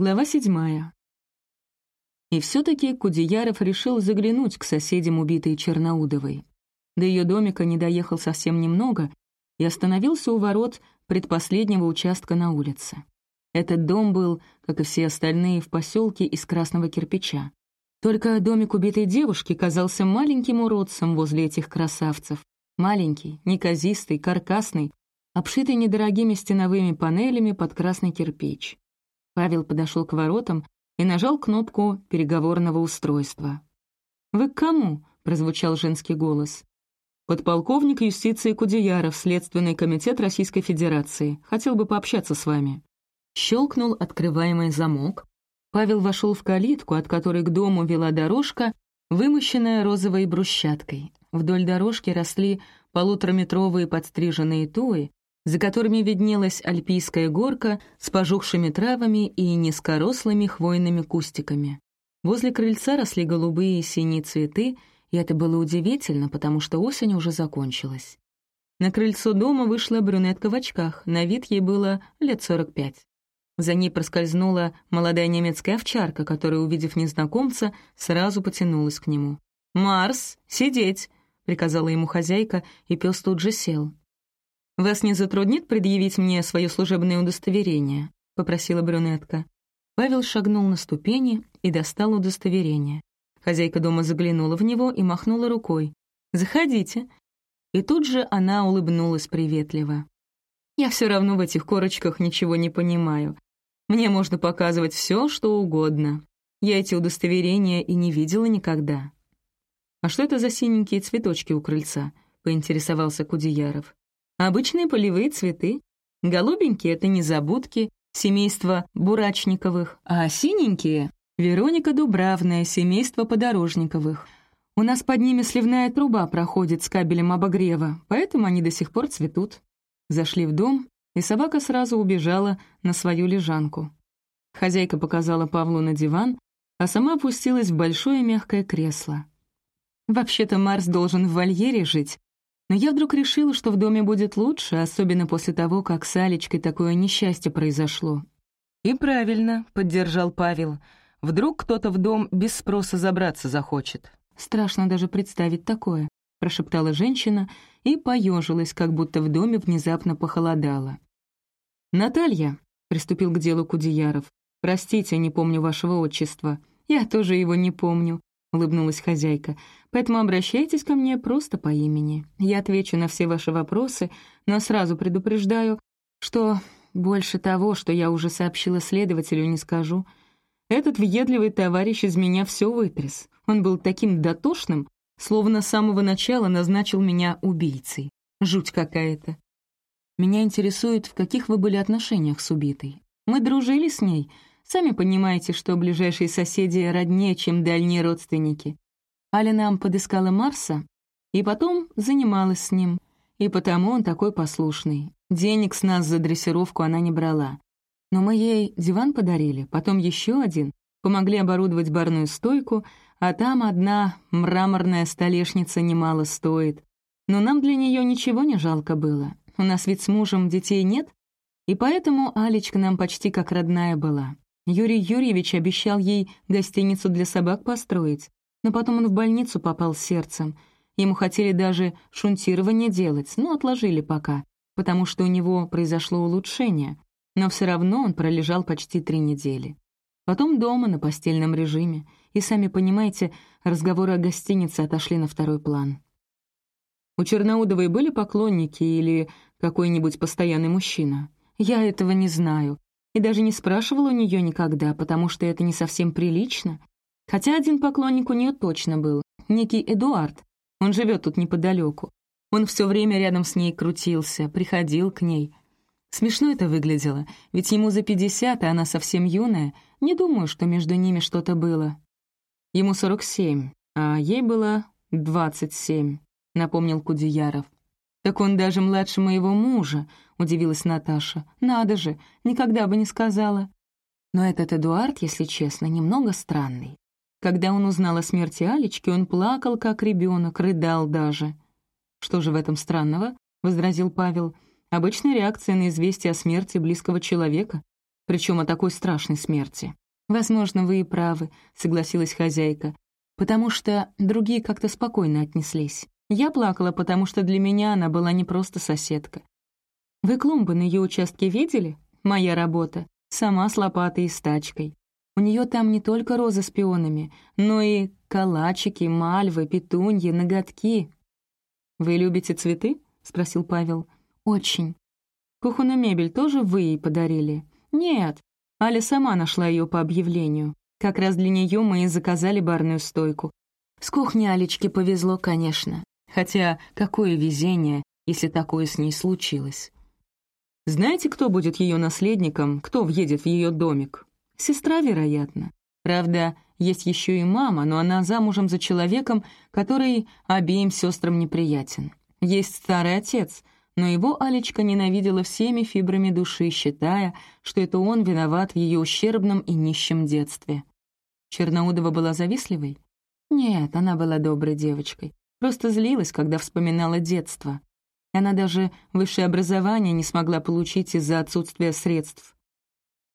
Глава седьмая. И все-таки Кудеяров решил заглянуть к соседям убитой Черноудовой. До ее домика не доехал совсем немного и остановился у ворот предпоследнего участка на улице. Этот дом был, как и все остальные, в поселке из красного кирпича. Только домик убитой девушки казался маленьким уродцем возле этих красавцев. Маленький, неказистый, каркасный, обшитый недорогими стеновыми панелями под красный кирпич. Павел подошел к воротам и нажал кнопку переговорного устройства. «Вы к кому?» — прозвучал женский голос. «Подполковник юстиции Кудеяров, Следственный комитет Российской Федерации. Хотел бы пообщаться с вами». Щелкнул открываемый замок. Павел вошел в калитку, от которой к дому вела дорожка, вымощенная розовой брусчаткой. Вдоль дорожки росли полутораметровые подстриженные туи, за которыми виднелась альпийская горка с пожухшими травами и низкорослыми хвойными кустиками. Возле крыльца росли голубые и синие цветы, и это было удивительно, потому что осень уже закончилась. На крыльцо дома вышла брюнетка в очках, на вид ей было лет сорок пять. За ней проскользнула молодая немецкая овчарка, которая, увидев незнакомца, сразу потянулась к нему. «Марс, сидеть!» — приказала ему хозяйка, и пес тут же сел. «Вас не затруднит предъявить мне свое служебное удостоверение?» — попросила брюнетка. Павел шагнул на ступени и достал удостоверение. Хозяйка дома заглянула в него и махнула рукой. «Заходите». И тут же она улыбнулась приветливо. «Я все равно в этих корочках ничего не понимаю. Мне можно показывать все, что угодно. Я эти удостоверения и не видела никогда». «А что это за синенькие цветочки у крыльца?» — поинтересовался Кудеяров. Обычные полевые цветы. Голубенькие — это незабудки, семейство Бурачниковых, а синенькие — Вероника Дубравная, семейство Подорожниковых. У нас под ними сливная труба проходит с кабелем обогрева, поэтому они до сих пор цветут. Зашли в дом, и собака сразу убежала на свою лежанку. Хозяйка показала Павлу на диван, а сама опустилась в большое мягкое кресло. «Вообще-то Марс должен в вольере жить, но я вдруг решила, что в доме будет лучше, особенно после того, как с Алечкой такое несчастье произошло. «И правильно», — поддержал Павел. «Вдруг кто-то в дом без спроса забраться захочет». «Страшно даже представить такое», — прошептала женщина и поежилась, как будто в доме внезапно похолодало. «Наталья», — приступил к делу Кудеяров, — «простите, не помню вашего отчества. Я тоже его не помню. — улыбнулась хозяйка. «Поэтому обращайтесь ко мне просто по имени. Я отвечу на все ваши вопросы, но сразу предупреждаю, что больше того, что я уже сообщила следователю, не скажу. Этот въедливый товарищ из меня все вытряс. Он был таким дотошным, словно с самого начала назначил меня убийцей. Жуть какая-то. Меня интересует, в каких вы были отношениях с убитой. Мы дружили с ней — Сами понимаете, что ближайшие соседи роднее, чем дальние родственники. Аля нам подыскала Марса и потом занималась с ним, и потому он такой послушный. Денег с нас за дрессировку она не брала. Но мы ей диван подарили, потом еще один, помогли оборудовать барную стойку, а там одна мраморная столешница немало стоит. Но нам для нее ничего не жалко было. У нас ведь с мужем детей нет, и поэтому Алечка нам почти как родная была. Юрий Юрьевич обещал ей гостиницу для собак построить, но потом он в больницу попал с сердцем. Ему хотели даже шунтирование делать, но отложили пока, потому что у него произошло улучшение, но все равно он пролежал почти три недели. Потом дома на постельном режиме, и, сами понимаете, разговоры о гостинице отошли на второй план. У Черноудовой были поклонники или какой-нибудь постоянный мужчина? Я этого не знаю, и даже не спрашивал у нее никогда, потому что это не совсем прилично. Хотя один поклонник у нее точно был, некий Эдуард. Он живет тут неподалеку. Он все время рядом с ней крутился, приходил к ней. Смешно это выглядело, ведь ему за пятьдесят, а она совсем юная. Не думаю, что между ними что-то было. Ему сорок семь, а ей было двадцать семь, напомнил Кудеяров. «Так он даже младше моего мужа», — удивилась Наташа. «Надо же, никогда бы не сказала». Но этот Эдуард, если честно, немного странный. Когда он узнал о смерти Алечки, он плакал, как ребенок, рыдал даже. «Что же в этом странного?» — возразил Павел. «Обычная реакция на известие о смерти близкого человека. причем о такой страшной смерти. «Возможно, вы и правы», — согласилась хозяйка, «потому что другие как-то спокойно отнеслись. Я плакала, потому что для меня она была не просто соседка. Вы клумбы на ее участке видели? Моя работа. Сама с лопатой и с тачкой. У нее там не только розы с пионами, но и калачики, мальвы, петуньи, ноготки. «Вы любите цветы?» — спросил Павел. «Очень». «Кухонную мебель тоже вы ей подарили?» «Нет, Аля сама нашла ее по объявлению. Как раз для нее мы и заказали барную стойку. С кухни Алечке повезло, конечно. Хотя какое везение, если такое с ней случилось. Знаете, кто будет ее наследником, кто въедет в ее домик? Сестра, вероятно. Правда, есть еще и мама, но она замужем за человеком, который обеим сестрам неприятен. Есть старый отец — но его Алечка ненавидела всеми фибрами души, считая, что это он виноват в ее ущербном и нищем детстве. Черноудова была завистливой? Нет, она была доброй девочкой. Просто злилась, когда вспоминала детство. Она даже высшее образование не смогла получить из-за отсутствия средств.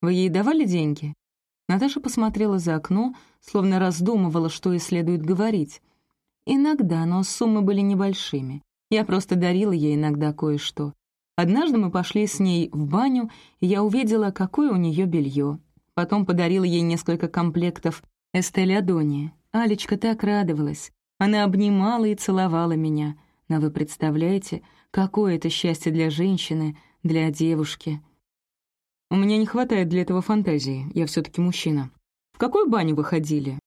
«Вы ей давали деньги?» Наташа посмотрела за окно, словно раздумывала, что ей следует говорить. Иногда, но суммы были небольшими. Я просто дарила ей иногда кое-что. Однажды мы пошли с ней в баню, и я увидела, какое у нее белье. Потом подарила ей несколько комплектов Эстель Адония. Алечка так радовалась. Она обнимала и целовала меня. Но вы представляете, какое это счастье для женщины, для девушки. У меня не хватает для этого фантазии, я все таки мужчина. В какую баню вы ходили?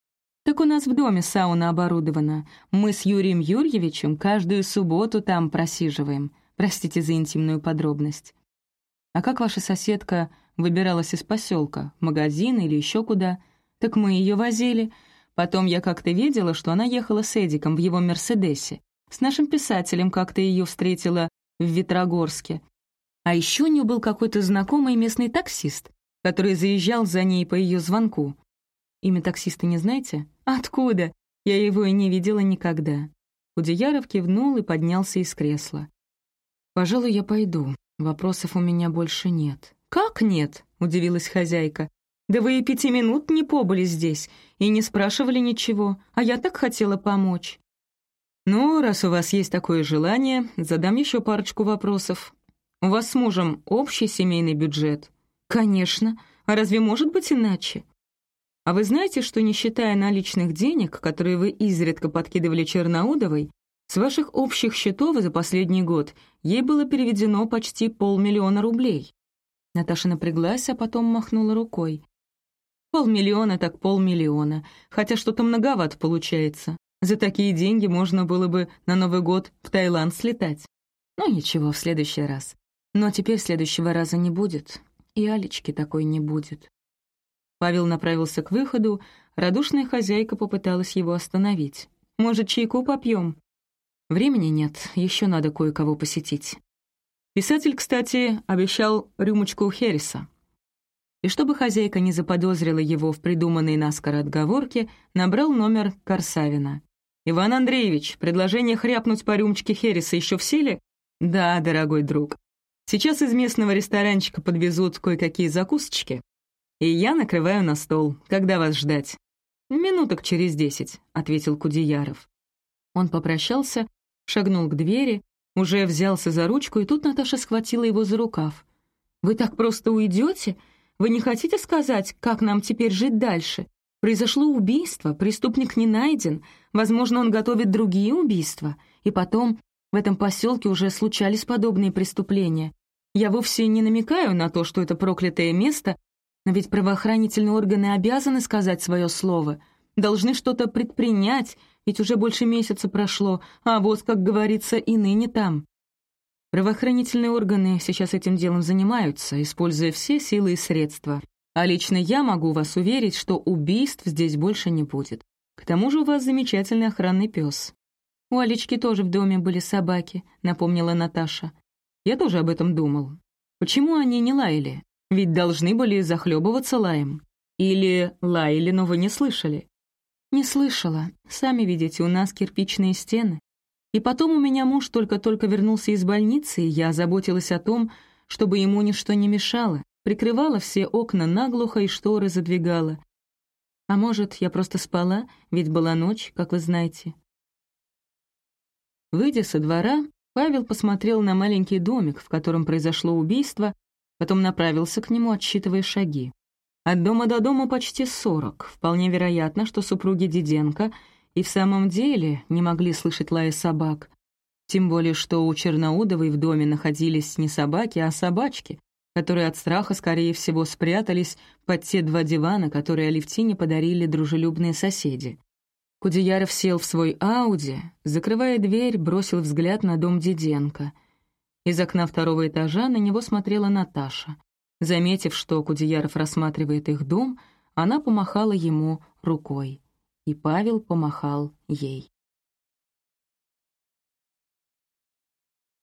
«Так у нас в доме сауна оборудована. Мы с Юрием Юрьевичем каждую субботу там просиживаем. Простите за интимную подробность». «А как ваша соседка выбиралась из поселка, в магазин или еще куда?» «Так мы ее возили. Потом я как-то видела, что она ехала с Эдиком в его «Мерседесе». С нашим писателем как-то ее встретила в Ветрогорске. А еще у нее был какой-то знакомый местный таксист, который заезжал за ней по ее звонку. Имя таксиста не знаете? Откуда? Я его и не видела никогда. Удияров кивнул и поднялся из кресла. «Пожалуй, я пойду. Вопросов у меня больше нет». «Как нет?» — удивилась хозяйка. «Да вы и пяти минут не побыли здесь и не спрашивали ничего, а я так хотела помочь». «Ну, раз у вас есть такое желание, задам еще парочку вопросов. У вас с мужем общий семейный бюджет?» «Конечно. А разве может быть иначе?» А вы знаете, что не считая наличных денег, которые вы изредка подкидывали Черноудовой, с ваших общих счетов за последний год ей было переведено почти полмиллиона рублей?» Наташа напряглась, а потом махнула рукой. «Полмиллиона так полмиллиона, хотя что-то многовато получается. За такие деньги можно было бы на Новый год в Таиланд слетать. Ну ничего, в следующий раз. Но теперь следующего раза не будет, и Алечки такой не будет». Павел направился к выходу, радушная хозяйка попыталась его остановить. «Может, чайку попьем?» «Времени нет, еще надо кое-кого посетить». Писатель, кстати, обещал рюмочку Хереса. И чтобы хозяйка не заподозрила его в придуманной наскоро отговорке, набрал номер Корсавина. «Иван Андреевич, предложение хряпнуть по рюмочке Хереса еще в силе?» «Да, дорогой друг. Сейчас из местного ресторанчика подвезут кое-какие закусочки. И я накрываю на стол. Когда вас ждать?» «Минуток через десять», — ответил Кудеяров. Он попрощался, шагнул к двери, уже взялся за ручку, и тут Наташа схватила его за рукав. «Вы так просто уйдете? Вы не хотите сказать, как нам теперь жить дальше? Произошло убийство, преступник не найден, возможно, он готовит другие убийства. И потом, в этом поселке уже случались подобные преступления. Я вовсе не намекаю на то, что это проклятое место но ведь правоохранительные органы обязаны сказать свое слово, должны что-то предпринять, ведь уже больше месяца прошло, а вот, как говорится, и ныне там. Правоохранительные органы сейчас этим делом занимаются, используя все силы и средства. А лично я могу вас уверить, что убийств здесь больше не будет. К тому же у вас замечательный охранный пес. У Алечки тоже в доме были собаки, напомнила Наташа. Я тоже об этом думал. Почему они не лаяли? Ведь должны были захлебываться лаем. Или лаяли, но вы не слышали? Не слышала. Сами видите, у нас кирпичные стены. И потом у меня муж только-только вернулся из больницы, и я заботилась о том, чтобы ему ничто не мешало. прикрывала все окна наглухо и шторы задвигала. А может, я просто спала, ведь была ночь, как вы знаете. Выйдя со двора, Павел посмотрел на маленький домик, в котором произошло убийство, потом направился к нему, отсчитывая шаги. От дома до дома почти сорок. Вполне вероятно, что супруги Диденко и в самом деле не могли слышать лая собак. Тем более, что у Черноудовой в доме находились не собаки, а собачки, которые от страха, скорее всего, спрятались под те два дивана, которые Алевтине подарили дружелюбные соседи. Кудеяров сел в свой Ауди, закрывая дверь, бросил взгляд на дом Диденко. Из окна второго этажа на него смотрела Наташа. Заметив, что Кудеяров рассматривает их дом, она помахала ему рукой. И Павел помахал ей.